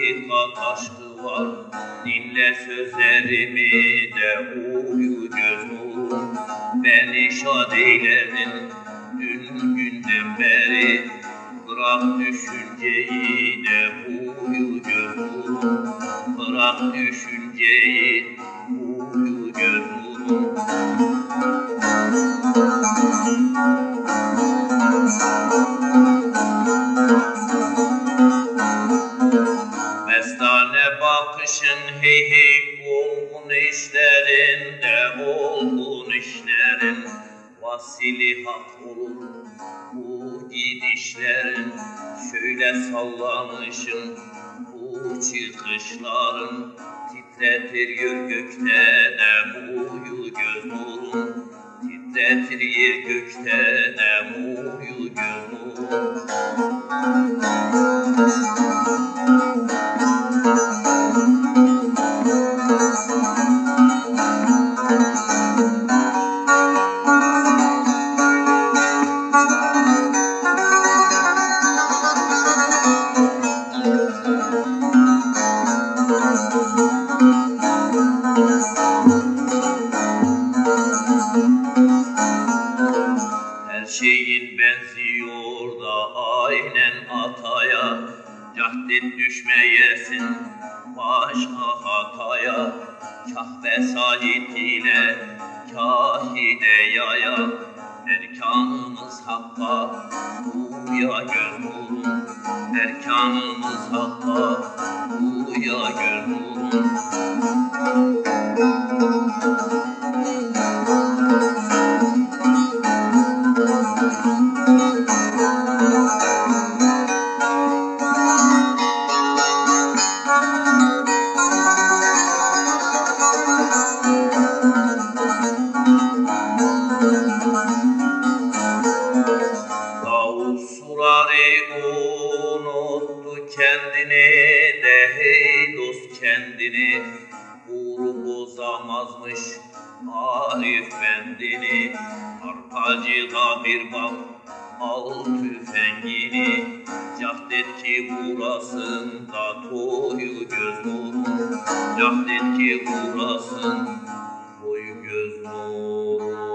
Hakikat aşkı var. Dinle sözlerimi de uyu göz nurum Beni şad eyledin dün günden beri. Bırak düşünceyi de uyu göz Bırak düşünceyi hey olgun işlerinde olgun işlerin Vasili hak olur. Bu gidişlerin Şöyle sallamışım bu çıkışların Titretir yer gökte de uyu göz nurun Titretir yer gökte de uyu göz nurun şeyin benziyor da aynen ataya. Cahdet düşmeyesin başka hataya Kah vesayet ile kahide yaya. Erkanımız hakka uya göz nurun Erkanımız hakka uya göz nurun Davut kendini Uğru bozamazmış Arif bendini. Arpacığa bir bak al tüfengini. Cahdet ki vurasın da toyu göz nurun Cahdet ki vurasın toyu göz nurun